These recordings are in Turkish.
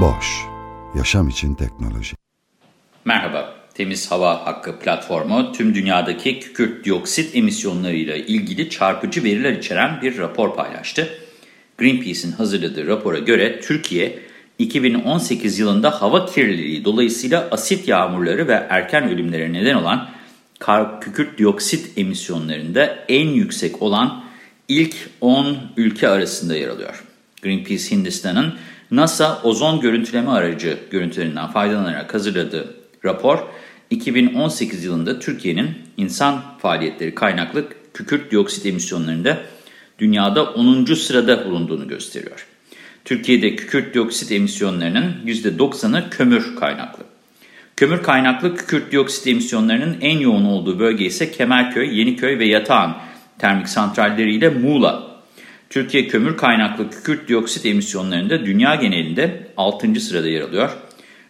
Boş, yaşam için teknoloji. Merhaba, Temiz Hava Hakkı platformu tüm dünyadaki kükürt dioksit emisyonlarıyla ilgili çarpıcı veriler içeren bir rapor paylaştı. Greenpeace'in hazırladığı rapora göre Türkiye 2018 yılında hava kirliliği dolayısıyla asit yağmurları ve erken ölümlere neden olan kar, kükürt dioksit emisyonlarında en yüksek olan ilk 10 ülke arasında yer alıyor. Greenpeace Hindistan'ın NASA ozon görüntüleme aracı görüntülerinden faydalanarak hazırladığı rapor, 2018 yılında Türkiye'nin insan faaliyetleri kaynaklı kükürt dioksit emisyonlarında dünyada 10. sırada bulunduğunu gösteriyor. Türkiye'de kükürt dioksit emisyonlarının %90'ı kömür kaynaklı. Kömür kaynaklı kükürt dioksit emisyonlarının en yoğun olduğu bölge ise Kemerköy, Yeniköy ve Yatağan termik santralleriyle Muğla. Türkiye kömür kaynaklı kükürt dioksit emisyonlarında dünya genelinde 6. sırada yer alıyor.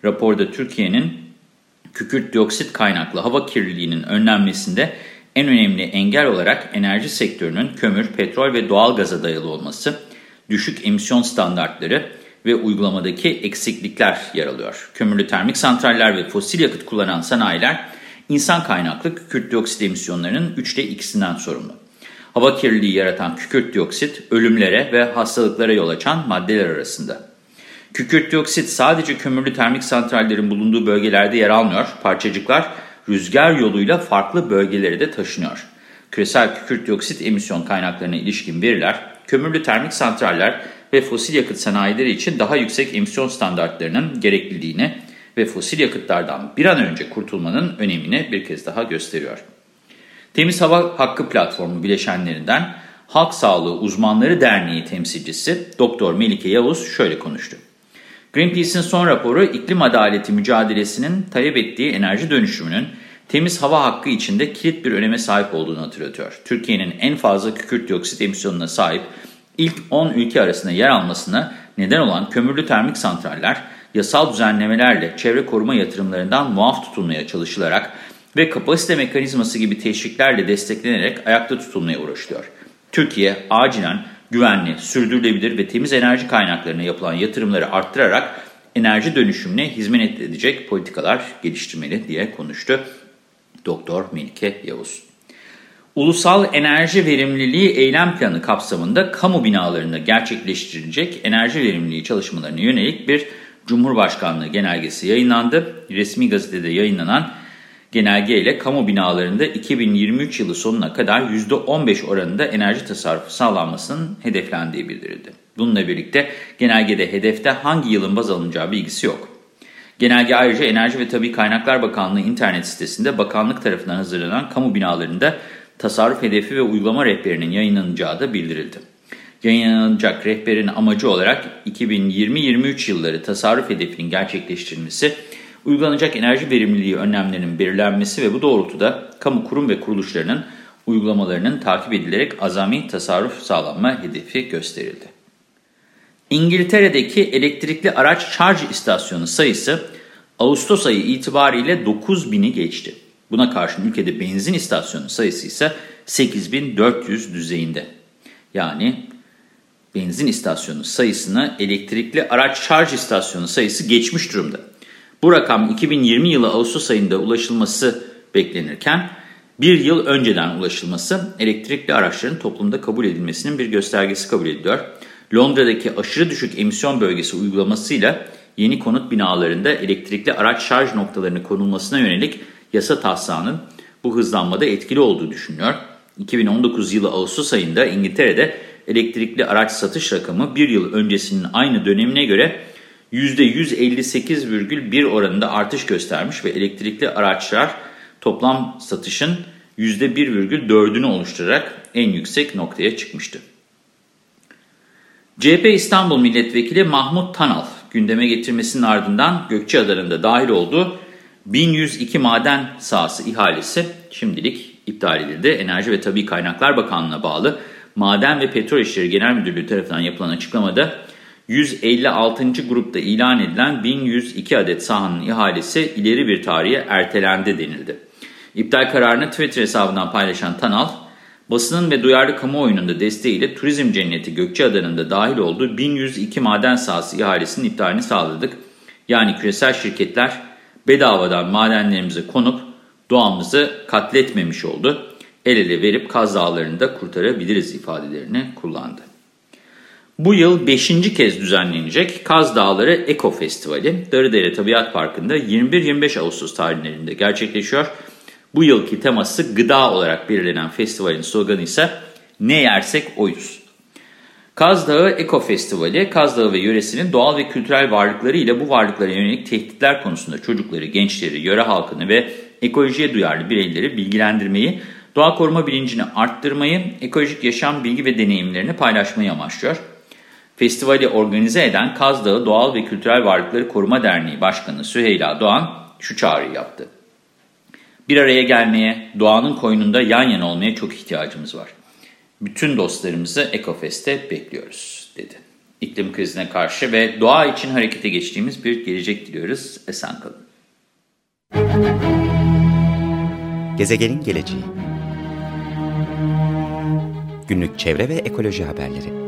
Raporda Türkiye'nin kükürt dioksit kaynaklı hava kirliliğinin önlenmesinde en önemli engel olarak enerji sektörünün kömür, petrol ve doğal gaza dayalı olması, düşük emisyon standartları ve uygulamadaki eksiklikler yer alıyor. Kömürlü termik santraller ve fosil yakıt kullanan sanayiler insan kaynaklı kükürt dioksit emisyonlarının üçte ikisinden sorumlu. Hava kirliliği yaratan kükürt dioksit ölümlere ve hastalıklara yol açan maddeler arasında. Kükürt dioksit sadece kömürlü termik santrallerin bulunduğu bölgelerde yer almıyor. Parçacıklar rüzgar yoluyla farklı bölgelere de taşınıyor. Küresel kükürt dioksit emisyon kaynaklarına ilişkin veriler, kömürlü termik santraller ve fosil yakıt sanayileri için daha yüksek emisyon standartlarının gerekliliğini ve fosil yakıtlardan bir an önce kurtulmanın önemini bir kez daha gösteriyor. Temiz Hava Hakkı Platformu bileşenlerinden Halk Sağlığı Uzmanları Derneği temsilcisi Doktor Melike Yavuz şöyle konuştu. Greenpeace'in son raporu iklim adaleti mücadelesinin talep ettiği enerji dönüşümünün temiz hava hakkı içinde kilit bir öneme sahip olduğunu hatırlatıyor. Türkiye'nin en fazla kükürt dioksit emisyonuna sahip ilk 10 ülke arasında yer almasına neden olan kömürlü termik santraller, yasal düzenlemelerle çevre koruma yatırımlarından muaf tutulmaya çalışılarak ve kapasite mekanizması gibi teşviklerle desteklenerek ayakta tutulmaya uğraşılıyor. Türkiye acilen güvenli, sürdürülebilir ve temiz enerji kaynaklarına yapılan yatırımları arttırarak enerji dönüşümüne hizmet edecek politikalar geliştirmeli diye konuştu Doktor Melike Yavuz. Ulusal Enerji Verimliliği Eylem Planı kapsamında kamu binalarında gerçekleştirilecek enerji verimliliği çalışmalarına yönelik bir Cumhurbaşkanlığı genelgesi yayınlandı. Resmi gazetede yayınlanan genelge ile kamu binalarında 2023 yılı sonuna kadar %15 oranında enerji tasarrufu sağlanmasının hedeflendiği bildirildi. Bununla birlikte genelgede hedefte hangi yılın baz alınacağı bilgisi yok. Genelge ayrıca Enerji ve Tabi Kaynaklar Bakanlığı internet sitesinde bakanlık tarafından hazırlanan kamu binalarında tasarruf hedefi ve uygulama rehberinin yayınlanacağı da bildirildi. Yayınlanacak rehberin amacı olarak 2020-23 yılları tasarruf hedefinin gerçekleştirilmesi, uygulanacak enerji verimliliği önlemlerinin belirlenmesi ve bu doğrultuda kamu kurum ve kuruluşlarının uygulamalarının takip edilerek azami tasarruf sağlanma hedefi gösterildi. İngiltere'deki elektrikli araç şarj istasyonu sayısı Ağustos ayı itibariyle 9000'i geçti. Buna karşın ülkede benzin istasyonu sayısı ise 8400 düzeyinde. Yani benzin istasyonu sayısını elektrikli araç şarj istasyonu sayısı geçmiş durumda. Bu rakam 2020 yılı Ağustos ayında ulaşılması beklenirken bir yıl önceden ulaşılması elektrikli araçların toplumda kabul edilmesinin bir göstergesi kabul ediliyor. Londra'daki aşırı düşük emisyon bölgesi uygulamasıyla yeni konut binalarında elektrikli araç şarj noktalarının konulmasına yönelik yasa taslağının bu hızlanmada etkili olduğu düşünülüyor. 2019 yılı Ağustos ayında İngiltere'de elektrikli araç satış rakamı bir yıl öncesinin aynı dönemine göre %158,1 oranında artış göstermiş ve elektrikli araçlar toplam satışın %1,4'ünü oluşturarak en yüksek noktaya çıkmıştı. CHP İstanbul Milletvekili Mahmut Tanal gündeme getirmesinin ardından Gökçeada'nın da dahil olduğu 1102 maden sahası ihalesi şimdilik iptal edildi. Enerji ve Tabi Kaynaklar Bakanlığı'na bağlı Maden ve Petrol İşleri Genel Müdürlüğü tarafından yapılan açıklamada 156. grupta ilan edilen 1102 adet sahanın ihalesi ileri bir tarihe ertelendi denildi. İptal kararını Twitter hesabından paylaşan Tanal, basının ve duyarlı kamuoyunun da desteğiyle Turizm Cenneti Gökçeada'nın da dahil olduğu 1102 maden sahası ihalesinin iptalini sağladık. Yani küresel şirketler bedavadan madenlerimize konup doğamızı katletmemiş oldu. El ele verip Kaz Dağları'nı da kurtarabiliriz ifadelerini kullandı. Bu yıl 5. kez düzenlenecek Kaz Dağları Eko Festivali Darıdere Tabiat Parkı'nda 21-25 Ağustos tarihlerinde gerçekleşiyor. Bu yılki teması gıda olarak belirlenen festivalin sloganı ise ne yersek oyuz. Kaz Dağı Eko Festivali, Kaz Dağı ve yöresinin doğal ve kültürel varlıkları ile bu varlıklara yönelik tehditler konusunda çocukları, gençleri, yöre halkını ve ekolojiye duyarlı bireyleri bilgilendirmeyi, doğa koruma bilincini arttırmayı, ekolojik yaşam bilgi ve deneyimlerini paylaşmayı amaçlıyor. Festivali organize eden Kaz Dağı Doğal ve Kültürel Varlıkları Koruma Derneği Başkanı Süheyla Doğan şu çağrıyı yaptı. Bir araya gelmeye, doğanın koynunda yan yana olmaya çok ihtiyacımız var. Bütün dostlarımızı Ekofest'te bekliyoruz, dedi. İklim krizine karşı ve doğa için harekete geçtiğimiz bir gelecek diliyoruz. Esen kalın. Gezegenin geleceği Günlük çevre ve ekoloji haberleri